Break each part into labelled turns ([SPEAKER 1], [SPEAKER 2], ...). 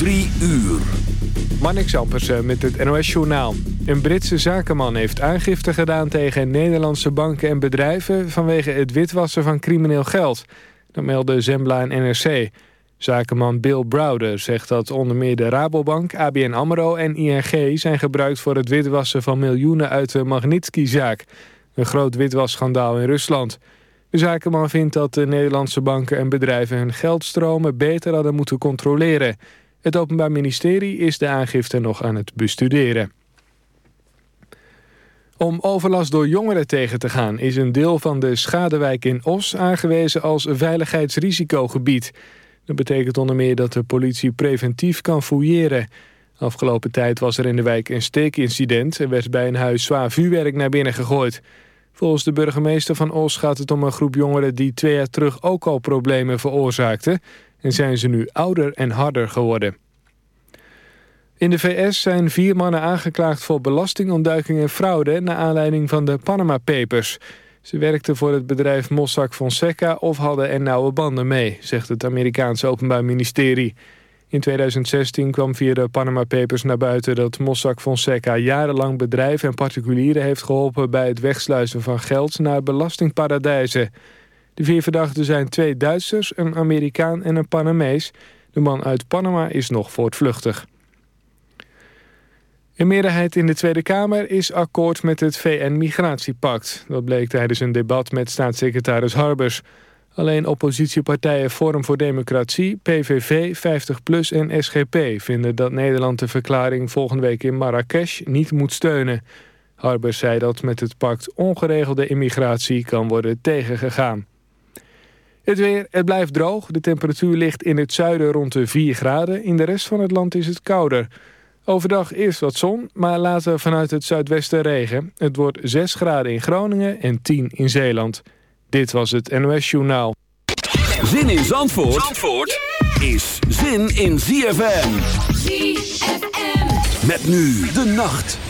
[SPEAKER 1] Drie uur.
[SPEAKER 2] Marnix Ampersen met het NOS-journaal. Een Britse zakenman heeft aangifte gedaan tegen Nederlandse banken en bedrijven... vanwege het witwassen van crimineel geld. Dat melden Zembla en NRC. Zakenman Bill Browder zegt dat onder meer de Rabobank, ABN AMRO en ING... zijn gebruikt voor het witwassen van miljoenen uit de Magnitsky-zaak. Een groot witwasschandaal in Rusland... De zakenman vindt dat de Nederlandse banken en bedrijven hun geldstromen beter hadden moeten controleren. Het Openbaar Ministerie is de aangifte nog aan het bestuderen. Om overlast door jongeren tegen te gaan is een deel van de Schadewijk in Os aangewezen als veiligheidsrisicogebied. Dat betekent onder meer dat de politie preventief kan fouilleren. Afgelopen tijd was er in de wijk een steekincident en werd bij een huis zwaar vuurwerk naar binnen gegooid. Volgens de burgemeester van Os gaat het om een groep jongeren die twee jaar terug ook al problemen veroorzaakten en zijn ze nu ouder en harder geworden. In de VS zijn vier mannen aangeklaagd voor belastingontduiking en fraude... naar aanleiding van de Panama Papers. Ze werkten voor het bedrijf Mossack Fonseca of hadden er nauwe banden mee... zegt het Amerikaanse Openbaar Ministerie. In 2016 kwam via de Panama Papers naar buiten dat Mossack Fonseca jarenlang bedrijven en particulieren heeft geholpen bij het wegsluizen van geld naar belastingparadijzen. De vier verdachten zijn twee Duitsers, een Amerikaan en een Panamees. De man uit Panama is nog voortvluchtig. Een meerderheid in de Tweede Kamer is akkoord met het VN-migratiepact. Dat bleek tijdens een debat met staatssecretaris Harbers. Alleen oppositiepartijen Forum voor Democratie, PVV, 50PLUS en SGP... vinden dat Nederland de verklaring volgende week in Marrakesh niet moet steunen. Harbers zei dat met het pact ongeregelde immigratie kan worden tegengegaan. Het weer, het blijft droog. De temperatuur ligt in het zuiden rond de 4 graden. In de rest van het land is het kouder. Overdag eerst wat zon, maar later vanuit het zuidwesten regen. Het wordt 6 graden in Groningen en 10 in Zeeland. Dit was het NOS Journaal.
[SPEAKER 1] Zin in Zandvoort, Zandvoort is zin in ZFM.
[SPEAKER 3] ZFM.
[SPEAKER 1] Met nu de nacht.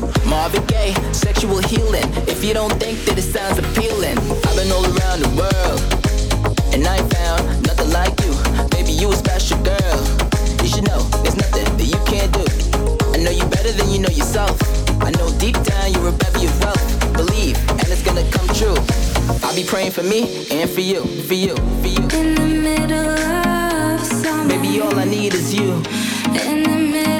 [SPEAKER 4] Miles, Marvin Gaye, sexual healing. If you don't think that it sounds appealing, I've been all around the world, and I found nothing like you. Baby, you a special girl. You should know there's nothing that you can't do. I know you better than you know yourself. I know deep down you're a bevy of wealth. Believe, and it's gonna come true. I'll be praying for me and for you, for you, for you. In the middle of summer, baby, all I need is you. In the middle.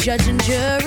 [SPEAKER 4] judge and jury?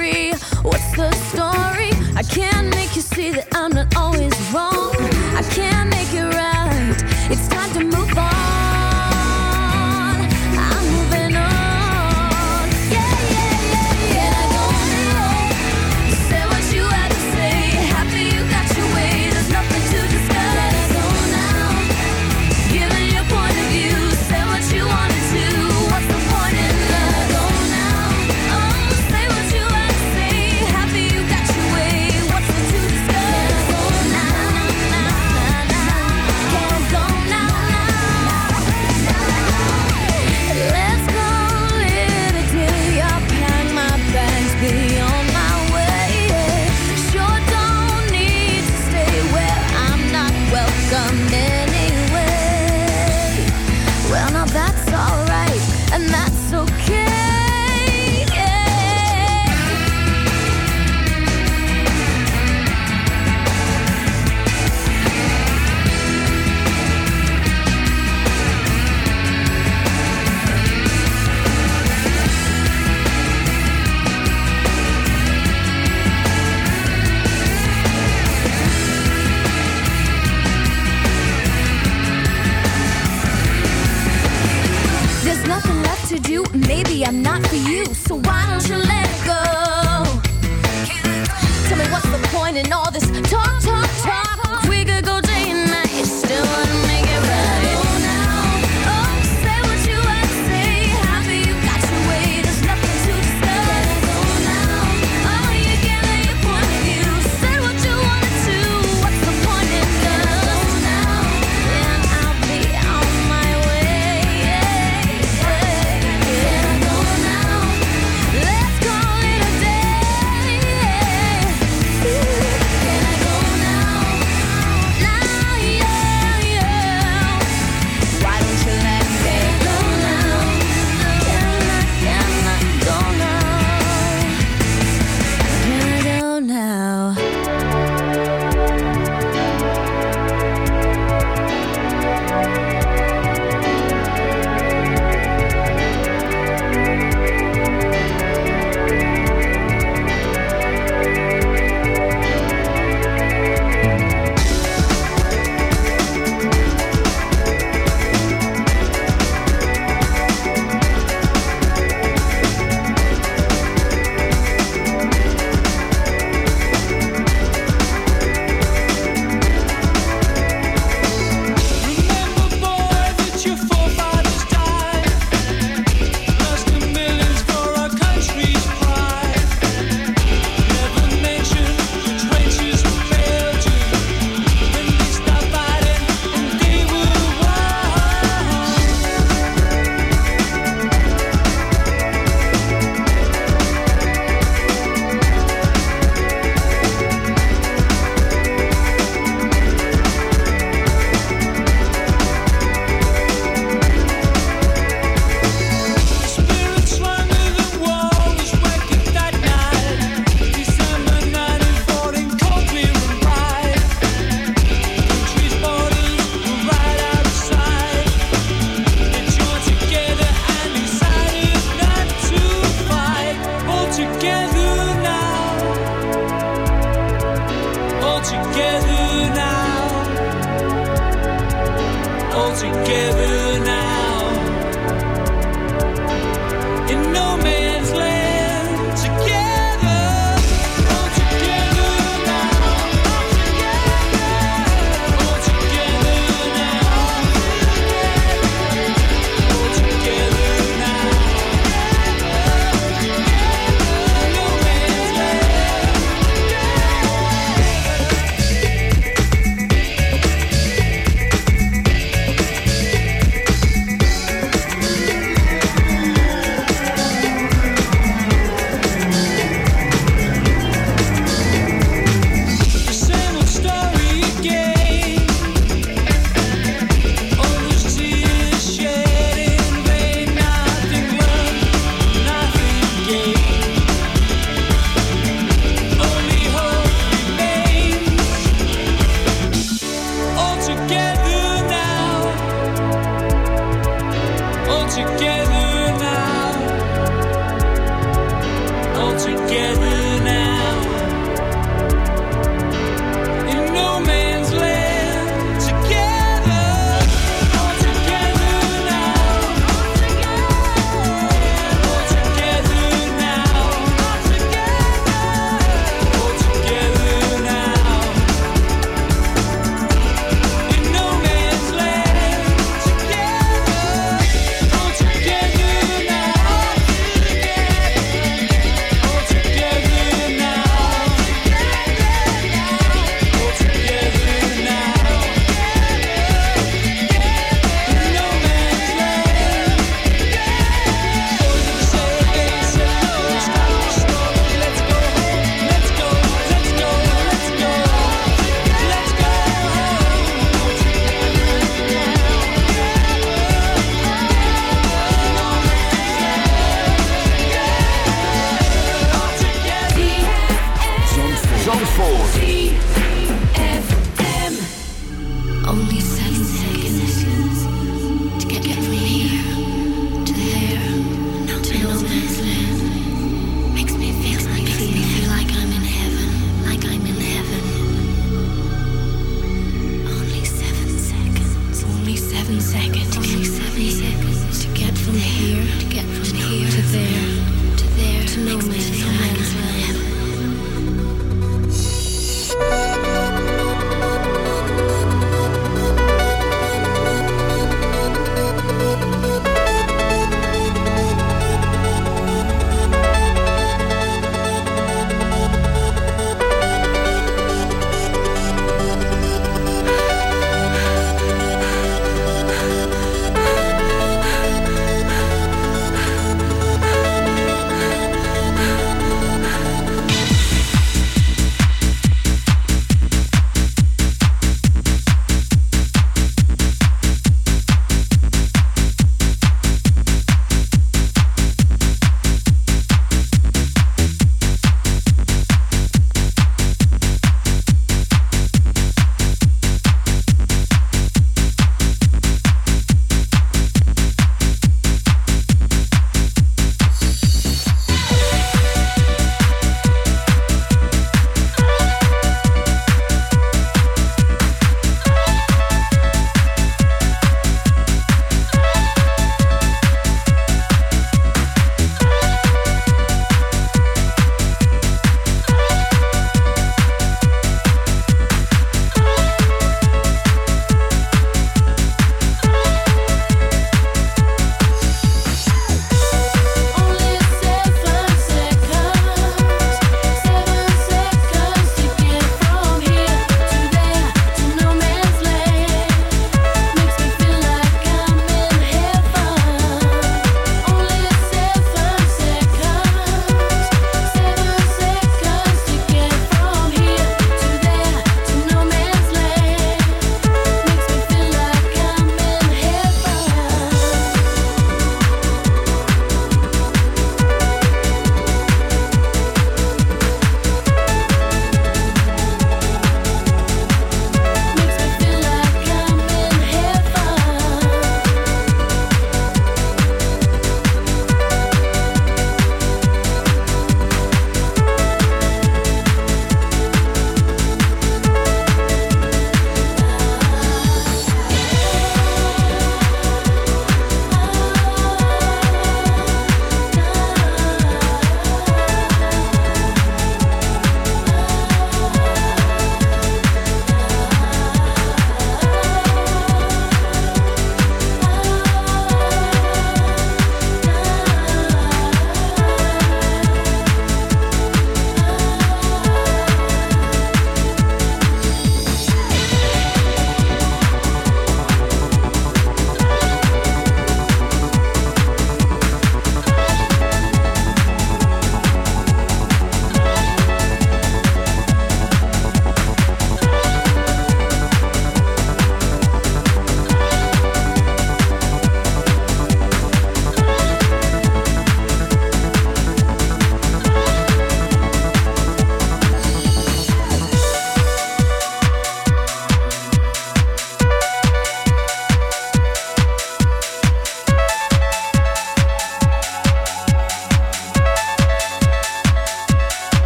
[SPEAKER 4] together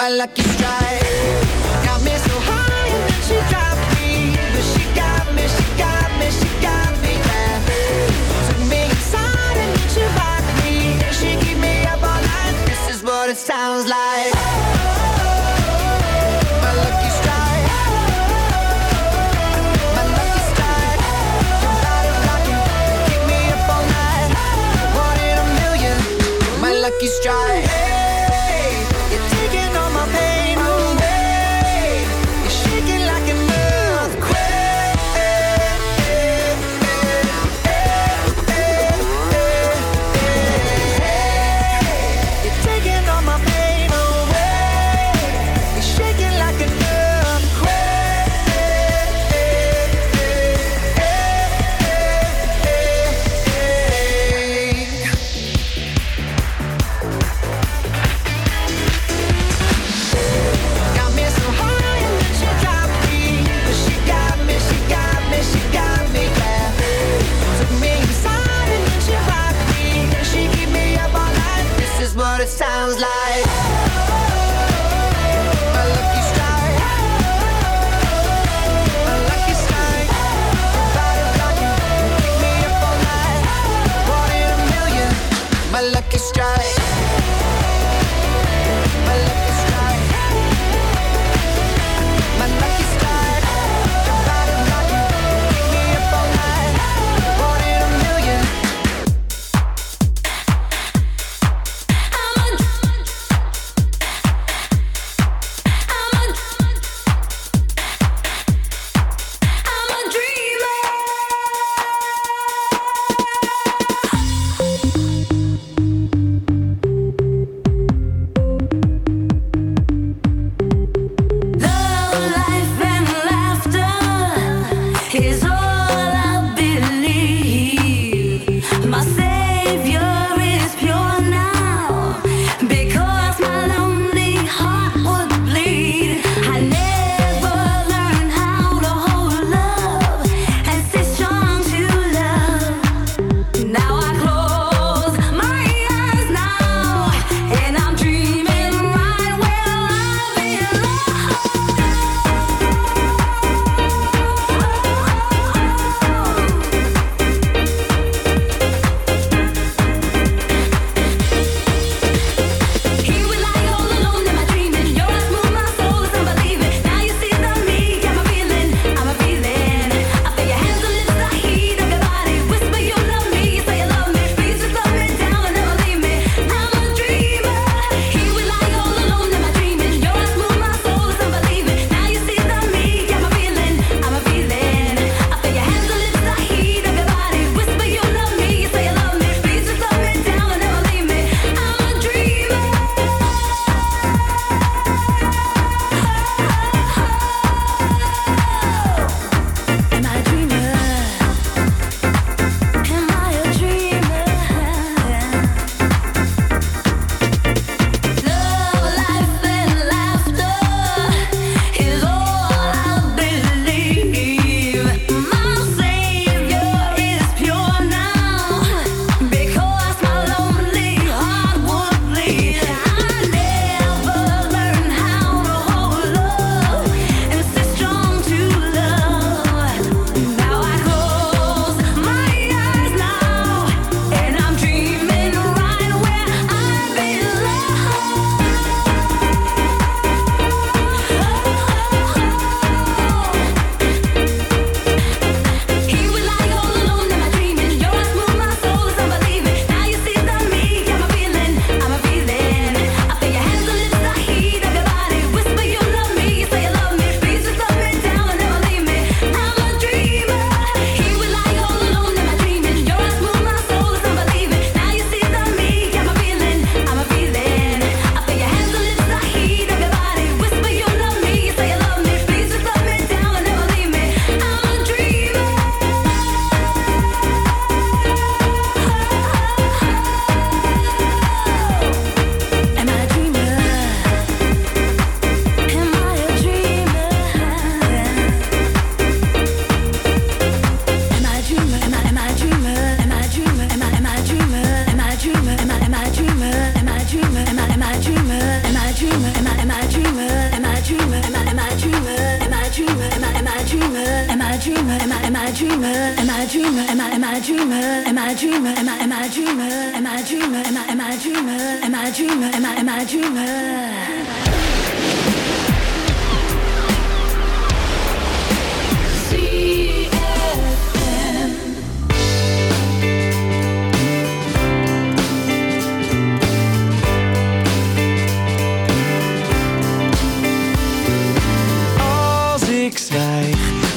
[SPEAKER 5] my lucky strike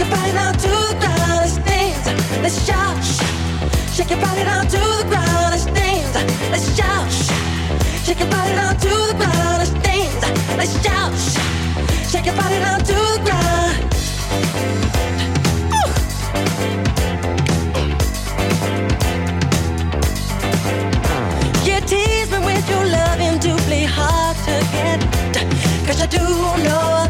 [SPEAKER 6] your body down to the ground. Dance, let's shout, shake your body down to the ground. Dance, let's shout. Shake your body down to the ground. Dance. Let's shout. Shake your body down to the ground. You tease me with your loving hard to I do know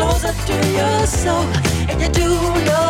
[SPEAKER 6] Closer to your soul, and you do know